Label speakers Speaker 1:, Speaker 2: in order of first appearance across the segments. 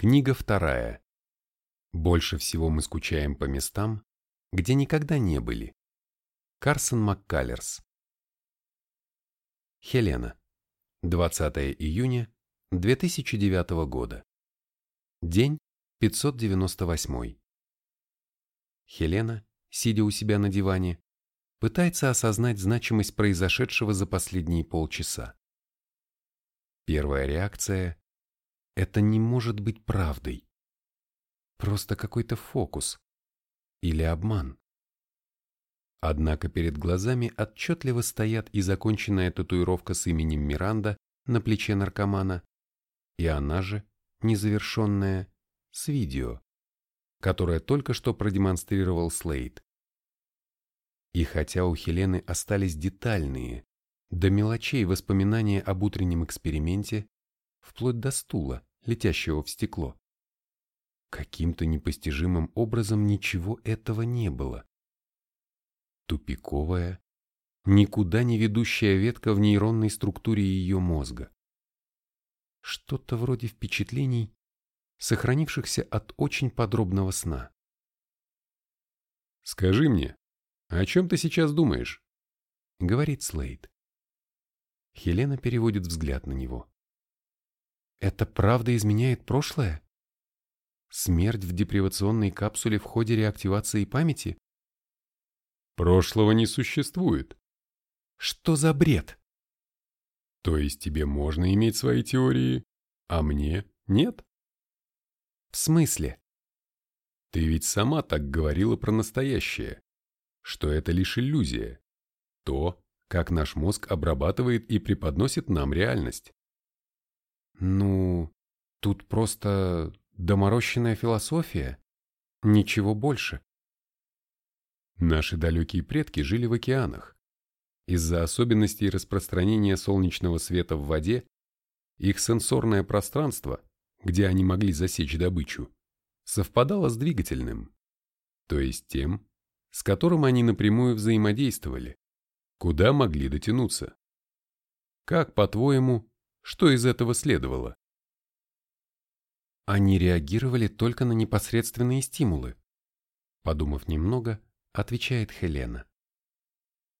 Speaker 1: Книга вторая. Больше всего мы скучаем по местам, где никогда не были. Карсон Маккалерс. Хелена. 20 июня 2009 года. День 598. Хелена, сидя у себя на диване, пытается осознать значимость произошедшего за последние полчаса. Первая реакция – это не может быть правдой. Просто какой-то фокус или обман. Однако перед глазами отчетливо стоят и законченная татуировка с именем Миранда на плече наркомана, и она же, незавершенная, с видео, которое только что продемонстрировал Слейд. И хотя у Хелены остались детальные, до мелочей воспоминания об утреннем эксперименте, вплоть до стула, летящего в стекло, каким-то непостижимым образом ничего этого не было. Тупиковая, никуда не ведущая ветка в нейронной структуре ее мозга. Что-то вроде впечатлений, сохранившихся от очень подробного сна.
Speaker 2: «Скажи мне, о чем ты сейчас думаешь?»
Speaker 1: — говорит Слейд. Хелена переводит взгляд на него. «Это правда изменяет прошлое? Смерть в депривационной капсуле в ходе реактивации памяти?»
Speaker 2: «Прошлого не существует».
Speaker 1: «Что за бред?»
Speaker 2: «То есть тебе можно иметь свои теории, а мне нет?»
Speaker 1: В смысле?
Speaker 2: Ты ведь сама так говорила про настоящее, что это лишь иллюзия. То, как наш мозг обрабатывает и преподносит нам реальность.
Speaker 1: Ну, тут просто доморощенная философия. Ничего больше.
Speaker 2: Наши далекие предки жили в океанах. Из-за особенностей распространения солнечного света в воде, их сенсорное пространство где они могли засечь добычу, совпадало с двигательным, то есть тем, с которым они напрямую взаимодействовали, куда могли дотянуться. Как, по-твоему, что из этого следовало?
Speaker 1: Они реагировали только на непосредственные стимулы. Подумав немного, отвечает Хелена.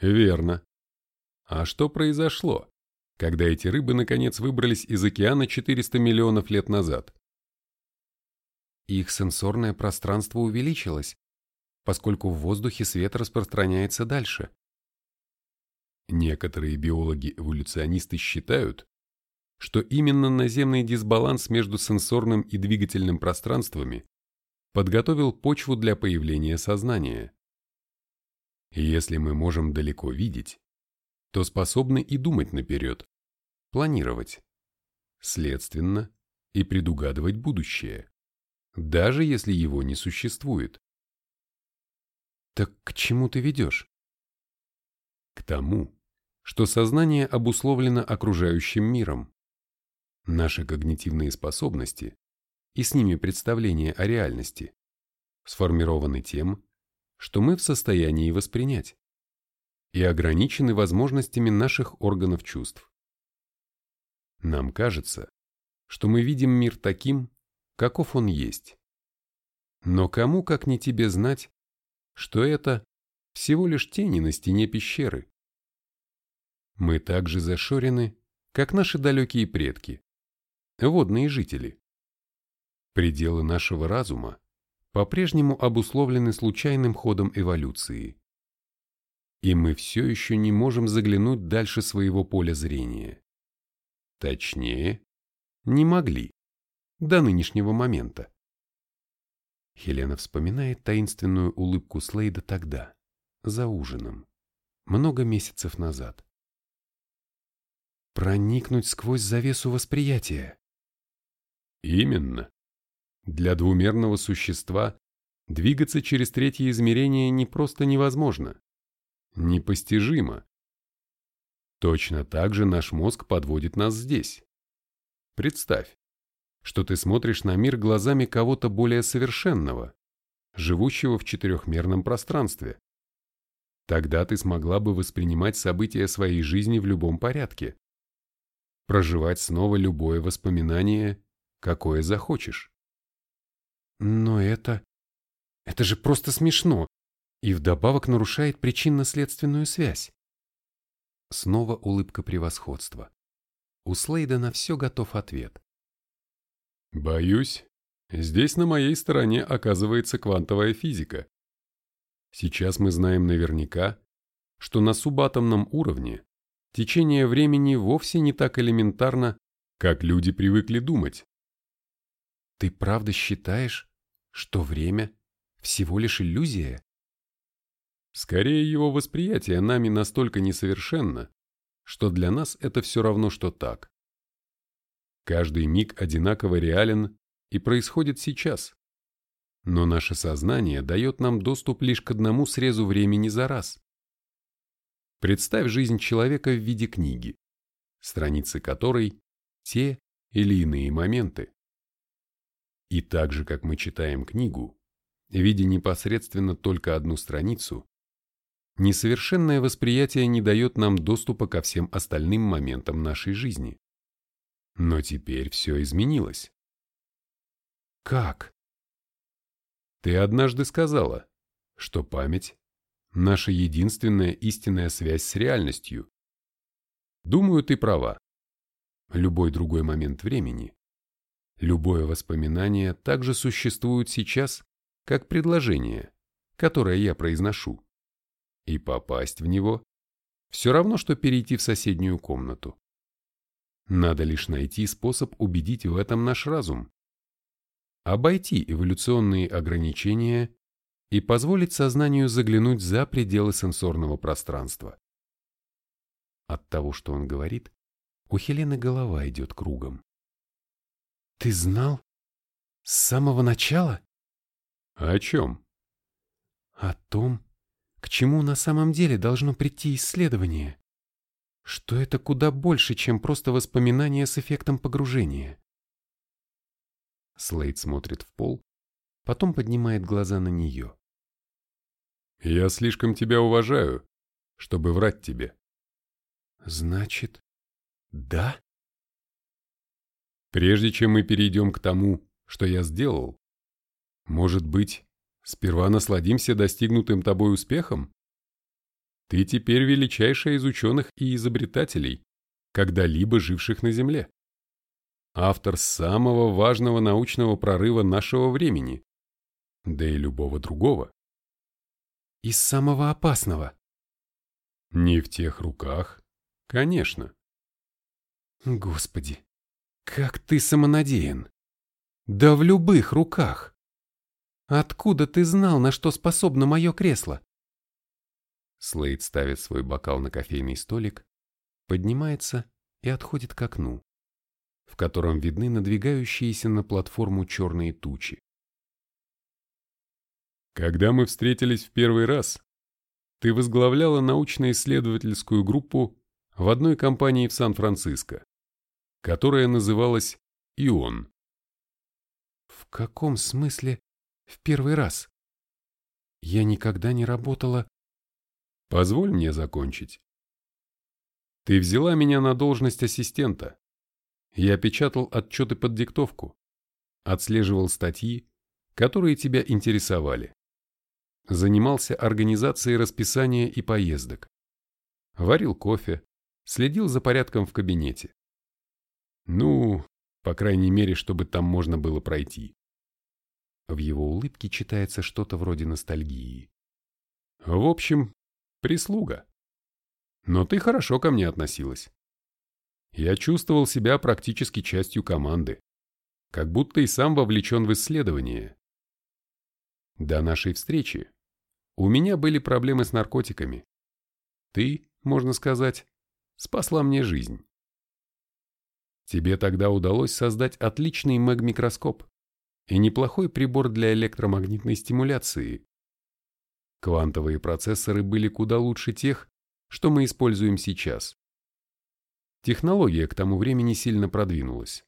Speaker 2: Верно. А что произошло? когда эти рыбы наконец выбрались из океана 400 миллионов лет назад.
Speaker 1: Их сенсорное пространство увеличилось, поскольку в воздухе свет распространяется дальше.
Speaker 2: Некоторые биологи-эволюционисты считают, что именно наземный дисбаланс между сенсорным и двигательным пространствами подготовил почву для появления сознания. Если мы можем далеко видеть, то способны и думать наперед, планировать, следственно, и предугадывать будущее, даже если его не существует.
Speaker 1: Так к чему ты ведешь?
Speaker 2: К тому, что сознание обусловлено окружающим миром. Наши когнитивные способности и с ними представление о реальности сформированы тем, что мы в состоянии воспринять и ограничены возможностями наших органов чувств. Нам кажется, что мы видим мир таким, каков он есть. Но кому, как не тебе, знать, что это всего лишь тени на стене пещеры? Мы также зашорены, как наши далекие предки, водные жители. Пределы нашего разума по-прежнему обусловлены случайным ходом эволюции и мы все еще не можем заглянуть дальше своего поля зрения. Точнее, не могли до нынешнего момента.
Speaker 1: Хелена вспоминает таинственную улыбку Слейда тогда, за ужином, много месяцев назад. Проникнуть сквозь завесу восприятия.
Speaker 2: Именно. Для двумерного существа двигаться через третье измерение не просто невозможно непостижимо. Точно так же наш мозг подводит нас здесь. Представь, что ты смотришь на мир глазами кого-то более совершенного, живущего в четырехмерном пространстве. Тогда ты смогла бы воспринимать события своей жизни в любом порядке, проживать снова любое воспоминание, какое захочешь.
Speaker 1: Но это... Это же просто смешно и вдобавок нарушает причинно-следственную связь. Снова улыбка превосходства. У Слейда на все готов ответ.
Speaker 2: Боюсь, здесь на моей стороне оказывается квантовая физика. Сейчас мы знаем наверняка, что на субатомном уровне течение времени вовсе не так элементарно, как люди привыкли думать.
Speaker 1: Ты правда считаешь, что время всего лишь иллюзия?
Speaker 2: Скорее, его восприятие нами настолько несовершенно, что для нас это все равно, что так. Каждый миг одинаково реален и происходит сейчас. Но наше сознание дает нам доступ лишь к одному срезу времени за раз. Представь жизнь человека в виде книги, страницы которой – те или иные моменты. И так же, как мы читаем книгу, видя непосредственно только одну страницу, несовершенное восприятие не дает нам доступа ко всем остальным моментам нашей жизни. Но теперь все изменилось.
Speaker 1: Как?
Speaker 2: Ты однажды сказала, что память – наша единственная истинная связь с реальностью. Думаю, ты права. Любой другой момент времени, любое воспоминание также существует сейчас, как предложение, которое я произношу. И попасть в него – все равно, что перейти в соседнюю комнату. Надо лишь найти способ убедить в этом наш разум. Обойти эволюционные ограничения и позволить сознанию заглянуть за пределы сенсорного пространства. От того, что он говорит, у Хелены голова идет кругом.
Speaker 1: «Ты знал? С самого начала?»
Speaker 2: «О чем?»
Speaker 1: «О том, к чему на самом деле должно прийти исследование что это куда больше, чем просто воспоминания с эффектом погружения. Слейд смотрит в пол, потом поднимает глаза на нее.
Speaker 2: «Я слишком тебя уважаю, чтобы врать тебе».
Speaker 1: «Значит, да?»
Speaker 2: «Прежде чем мы перейдем к тому, что я сделал, может быть, сперва насладимся достигнутым тобой успехом?» Ты теперь величайшая из ученых и изобретателей, когда-либо живших на Земле. Автор самого важного научного прорыва нашего времени, да и любого другого.
Speaker 1: И самого опасного.
Speaker 2: Не в тех руках, конечно.
Speaker 1: Господи, как ты самонадеян. Да в любых руках. Откуда ты знал, на что способно мое кресло? Слейд ставит свой бокал на кофейный столик, поднимается и отходит к окну, в котором видны надвигающиеся на платформу черные тучи.
Speaker 2: Когда мы встретились в первый раз, ты возглавляла научно-исследовательскую группу в одной компании в Сан-Франциско, которая называлась «Ион».
Speaker 1: В каком смысле в первый раз? Я никогда не работала
Speaker 2: Позволь мне закончить. Ты взяла меня на должность ассистента. Я печатал отчеты под диктовку, отслеживал статьи, которые тебя интересовали. Занимался организацией расписания и поездок. Варил кофе, следил за порядком в кабинете. Ну, по крайней мере, чтобы там можно было пройти.
Speaker 1: В его улыбке читается что-то вроде ностальгии.
Speaker 2: В общем, Прислуга. Но ты хорошо ко мне относилась. Я чувствовал себя практически частью команды, как будто и сам вовлечен в исследование. До нашей встречи у меня были проблемы с наркотиками. Ты, можно сказать, спасла мне жизнь. Тебе тогда удалось создать отличный мэг-микроскоп и неплохой прибор для электромагнитной стимуляции, Квантовые процессоры были куда лучше тех, что мы используем сейчас. Технология к тому времени сильно продвинулась.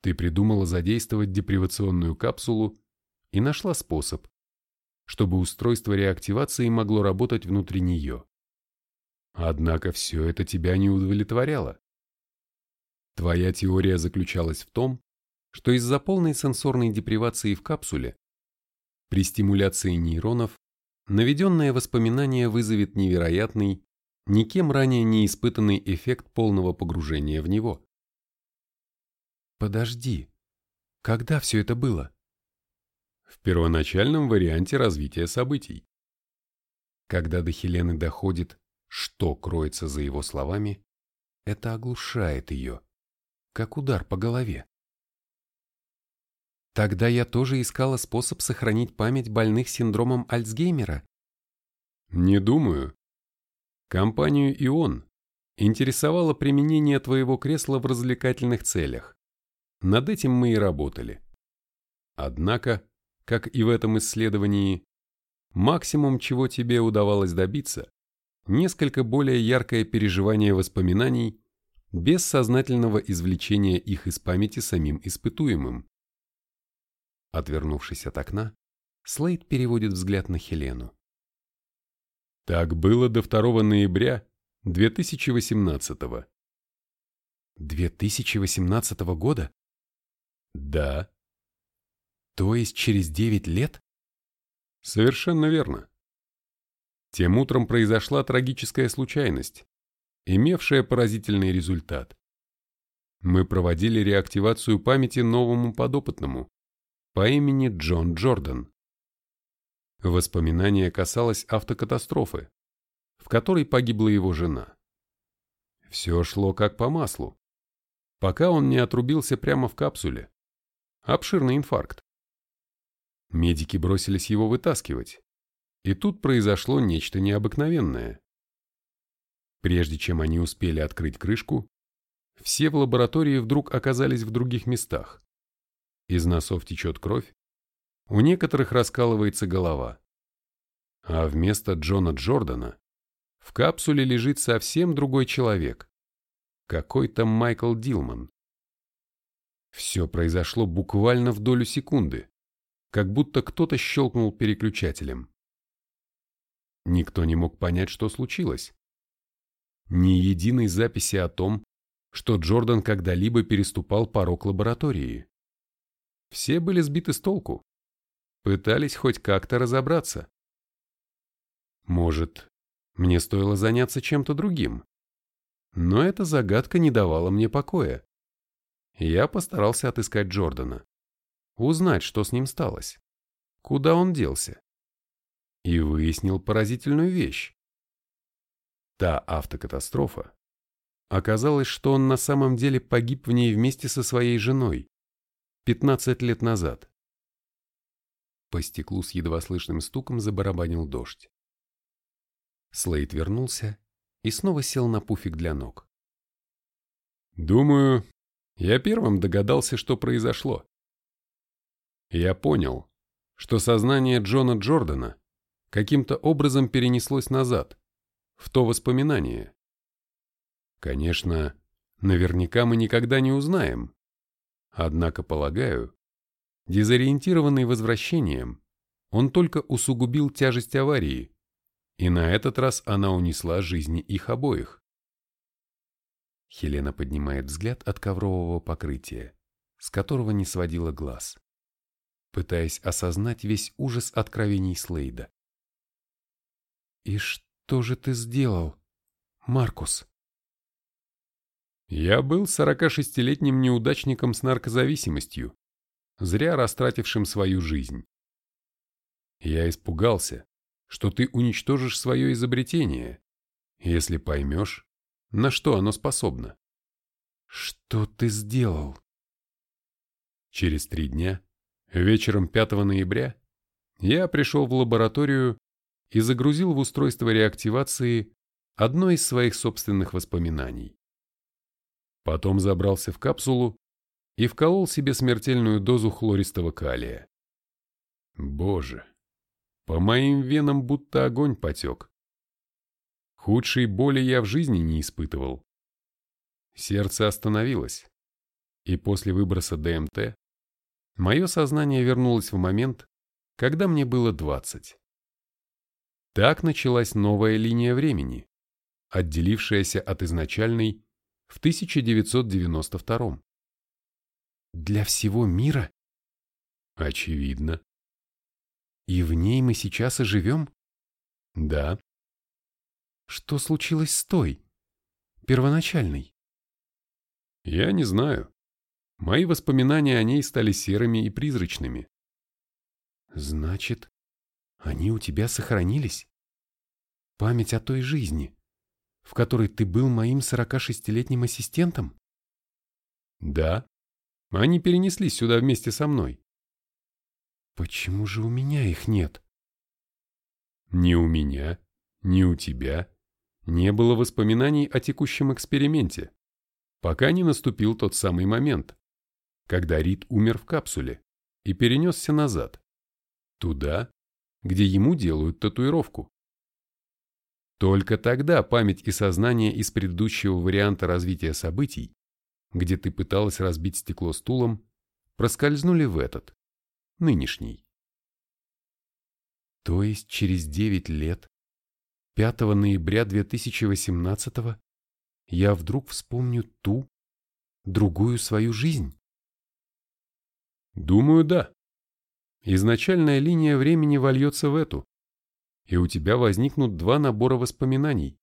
Speaker 2: Ты придумала задействовать депривационную капсулу и нашла способ, чтобы устройство реактивации могло работать внутри нее. Однако все это тебя не удовлетворяло. Твоя теория заключалась в том,
Speaker 1: что из-за полной сенсорной депривации в капсуле при стимуляции нейронов наведенное воспоминание вызовет невероятный, никем ранее не испытанный эффект полного погружения в него. Подожди, когда все это было?
Speaker 2: В первоначальном варианте развития событий.
Speaker 1: Когда до Хелены доходит, что кроется за его словами, это оглушает ее, как удар по голове. Тогда я тоже искала способ сохранить память больных синдромом Альцгеймера.
Speaker 2: Не думаю. Компанию «Ион» интересовало применение твоего кресла в развлекательных целях. Над этим мы и работали. Однако, как и в этом исследовании, максимум, чего тебе удавалось добиться, несколько более яркое переживание воспоминаний без сознательного извлечения их из памяти самим испытуемым.
Speaker 1: Отвернувшись от окна, Слейд переводит взгляд на Хелену.
Speaker 2: Так было до 2 ноября 2018 -го.
Speaker 1: 2018 года?
Speaker 2: Да.
Speaker 1: То есть через 9 лет?
Speaker 2: Совершенно верно. Тем утром произошла трагическая случайность, имевшая поразительный результат. Мы проводили реактивацию памяти новому подопытному, по имени Джон Джордан. Воспоминание касалось автокатастрофы, в которой погибла его жена. Все шло как по маслу, пока он не отрубился прямо в капсуле. Обширный инфаркт. Медики бросились его вытаскивать, и тут произошло нечто необыкновенное. Прежде чем они успели открыть крышку, все в лаборатории вдруг оказались в других местах. Из носов течет кровь, у некоторых раскалывается голова. А вместо Джона Джордана в капсуле лежит совсем другой человек. Какой-то Майкл Дилман. Все произошло буквально в долю секунды, как будто кто-то щелкнул переключателем. Никто не мог понять, что случилось. Ни единой записи о том, что Джордан когда-либо переступал порог лаборатории. Все были сбиты с толку. Пытались хоть как-то разобраться. Может, мне стоило заняться чем-то другим. Но эта загадка не давала мне покоя. Я постарался отыскать Джордана. Узнать, что с ним сталось. Куда он делся. И выяснил поразительную вещь. Та автокатастрофа. Оказалось, что он на самом деле погиб в ней вместе со своей женой. 15 лет назад. По стеклу с едва слышным стуком забарабанил дождь. Слейд вернулся и снова сел на пуфик для ног. Думаю, я первым догадался, что произошло. Я понял, что сознание Джона Джордана каким-то образом перенеслось назад, в то воспоминание. Конечно, наверняка мы никогда не узнаем, Однако, полагаю, дезориентированный возвращением, он только усугубил тяжесть аварии, и на этот раз она унесла жизни их обоих. Хелена поднимает взгляд от коврового покрытия, с которого не сводила глаз, пытаясь осознать весь ужас откровений Слейда. «И что же ты сделал, Маркус?» Я был 46-летним неудачником с наркозависимостью, зря растратившим свою жизнь. Я испугался, что ты уничтожишь свое изобретение, если поймешь, на что оно способно. Что ты сделал? Через три дня, вечером 5 ноября, я пришел в лабораторию и загрузил в устройство реактивации одно из своих собственных воспоминаний. Потом забрался в капсулу и вколол себе смертельную дозу хлористого калия. Боже, по моим венам будто огонь потек. Худшей боли я в жизни не испытывал. Сердце остановилось, и после выброса ДМТ мое сознание вернулось в момент, когда мне было двадцать. Так началась новая линия времени, отделившаяся от изначальной в 1992
Speaker 1: Для всего мира?
Speaker 2: Очевидно.
Speaker 1: И в ней мы сейчас и живем?
Speaker 2: Да.
Speaker 1: Что случилось с той, первоначальной?
Speaker 2: Я не знаю. Мои воспоминания о ней стали серыми и призрачными.
Speaker 1: Значит, они у тебя сохранились? Память о той жизни, в которой ты был моим 46-летним ассистентом?
Speaker 2: Да. Они перенеслись сюда вместе со мной.
Speaker 1: Почему же у меня их нет?
Speaker 2: Ни у меня, ни у тебя не было воспоминаний о текущем эксперименте, пока не наступил тот самый момент, когда Рид умер в капсуле и перенесся назад, туда, где ему делают татуировку. Только тогда память и сознание из предыдущего варианта развития событий, где ты пыталась разбить стекло стулом, проскользнули в этот, нынешний.
Speaker 1: То есть через 9 лет, 5 ноября 2018 я вдруг вспомню ту, другую свою жизнь?
Speaker 2: Думаю, да. Изначальная линия времени вольется в эту, и у тебя возникнут два набора воспоминаний.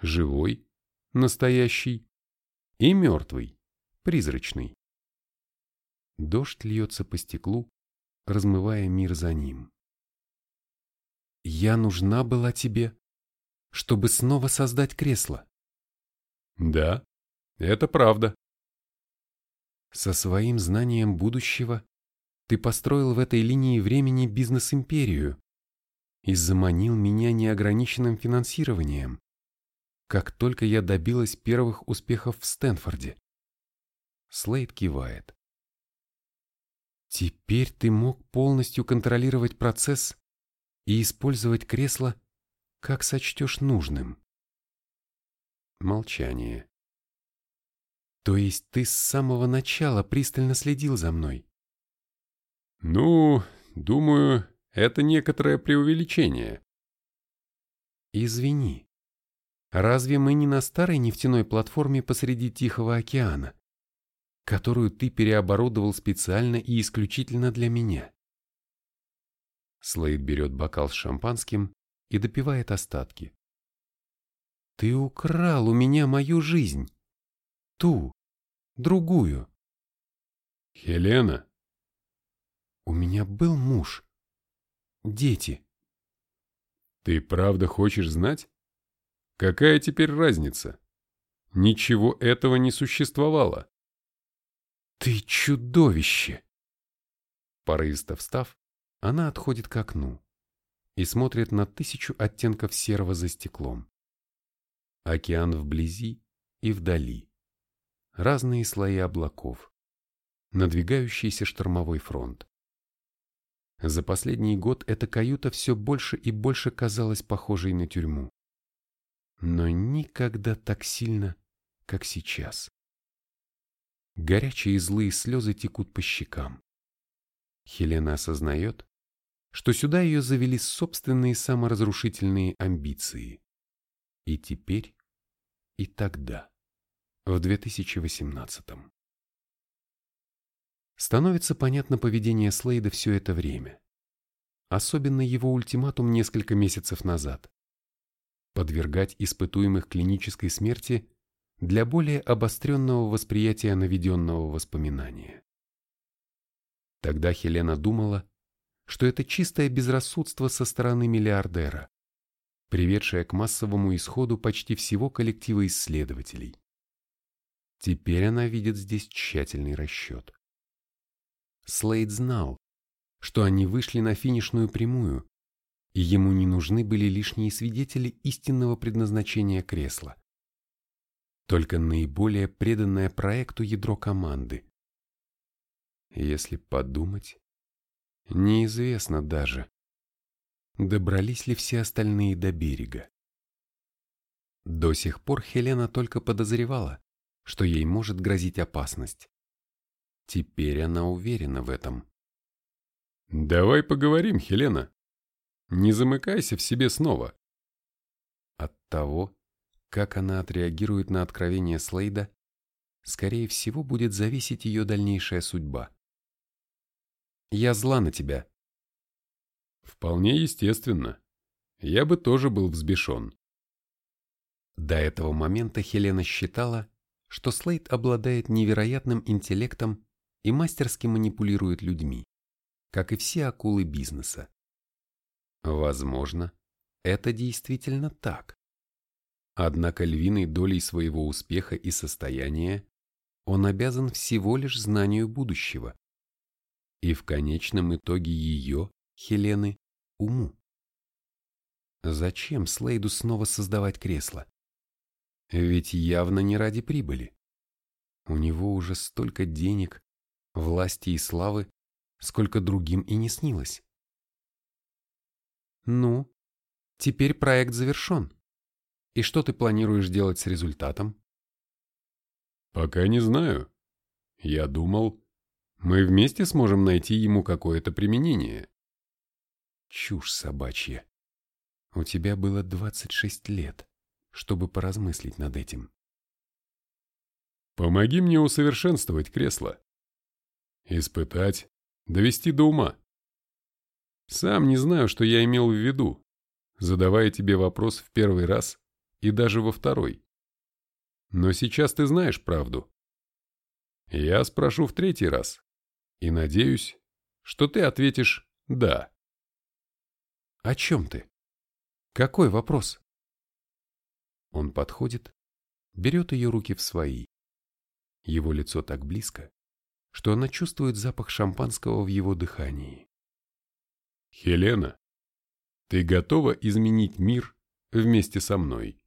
Speaker 2: Живой, настоящий, и мертвый, призрачный.
Speaker 1: Дождь льется по стеклу, размывая мир за ним. Я нужна была тебе, чтобы снова создать кресло.
Speaker 2: Да, это правда.
Speaker 1: Со своим знанием будущего ты построил в этой линии времени бизнес-империю и заманил меня неограниченным финансированием, как только я добилась первых успехов в Стэнфорде. Слейд кивает. Теперь ты мог полностью контролировать процесс и использовать кресло, как сочтешь нужным. Молчание. То есть ты с самого начала пристально следил за мной?
Speaker 2: Ну, думаю, это некоторое преувеличение.
Speaker 1: Извини. Разве мы не на старой нефтяной платформе посреди Тихого океана, которую ты переоборудовал специально и исключительно для меня? Слейд берет бокал с шампанским и допивает остатки. Ты украл у меня мою жизнь. Ту, другую.
Speaker 2: Хелена.
Speaker 1: У меня был муж. Дети.
Speaker 2: Ты правда хочешь знать? Какая теперь разница? Ничего этого не существовало.
Speaker 1: Ты чудовище! Порывисто встав, она отходит к окну и смотрит на тысячу оттенков серого за стеклом. Океан вблизи и вдали. Разные слои облаков. Надвигающийся штормовой фронт. За последний год эта каюта все больше и больше казалась похожей на тюрьму. Но никогда так сильно, как сейчас. Горячие злые слезы текут по щекам. Хелена осознает, что сюда ее завели собственные саморазрушительные амбиции. И теперь, и тогда, в 2018 -м. Становится понятно поведение Слейда все это время. Особенно его ультиматум несколько месяцев назад. Подвергать испытуемых клинической смерти для более обостренного восприятия наведенного воспоминания. Тогда Хелена думала, что это чистое безрассудство со стороны миллиардера, приведшее к массовому исходу почти всего коллектива исследователей. Теперь она видит здесь тщательный расчет. Слейд знал, что они вышли на финишную прямую, и ему не нужны были лишние свидетели истинного предназначения кресла. Только наиболее преданное проекту ядро команды. Если подумать, неизвестно даже, добрались ли все остальные до берега. До сих пор Хелена только подозревала, что ей может грозить опасность. Теперь она уверена в этом.
Speaker 2: «Давай поговорим, Хелена. Не замыкайся в себе снова».
Speaker 1: От того, как она отреагирует на откровение Слейда, скорее всего, будет зависеть ее дальнейшая судьба. Я зла на тебя.
Speaker 2: Вполне естественно. Я бы тоже был взбешен.
Speaker 1: До этого момента Хелена считала, что Слейд обладает невероятным интеллектом и мастерски манипулирует людьми, как и все акулы бизнеса. Возможно, это действительно так. Однако львиной долей своего успеха и состояния он обязан всего лишь знанию будущего. И в конечном итоге ее, Хелены, уму. Зачем Слейду снова создавать кресло? Ведь явно не ради прибыли. У него уже столько денег, власти и славы, сколько другим и не снилось. Ну, теперь проект завершен. И что ты планируешь делать с результатом?
Speaker 2: Пока не знаю. Я думал, мы вместе сможем найти ему какое-то применение.
Speaker 1: Чушь собачья. У тебя было 26 лет, чтобы поразмыслить над этим.
Speaker 2: Помоги мне усовершенствовать кресло. Испытать, довести до ума. Сам не знаю, что я имел в виду, задавая тебе вопрос в первый раз и даже во второй. Но сейчас ты знаешь правду. Я спрошу в третий раз и надеюсь, что ты ответишь «да».
Speaker 1: О чем ты? Какой вопрос? Он подходит, берет ее руки в свои. Его лицо так близко, что она чувствует запах шампанского в его дыхании.
Speaker 2: «Хелена, ты готова изменить мир вместе со мной?»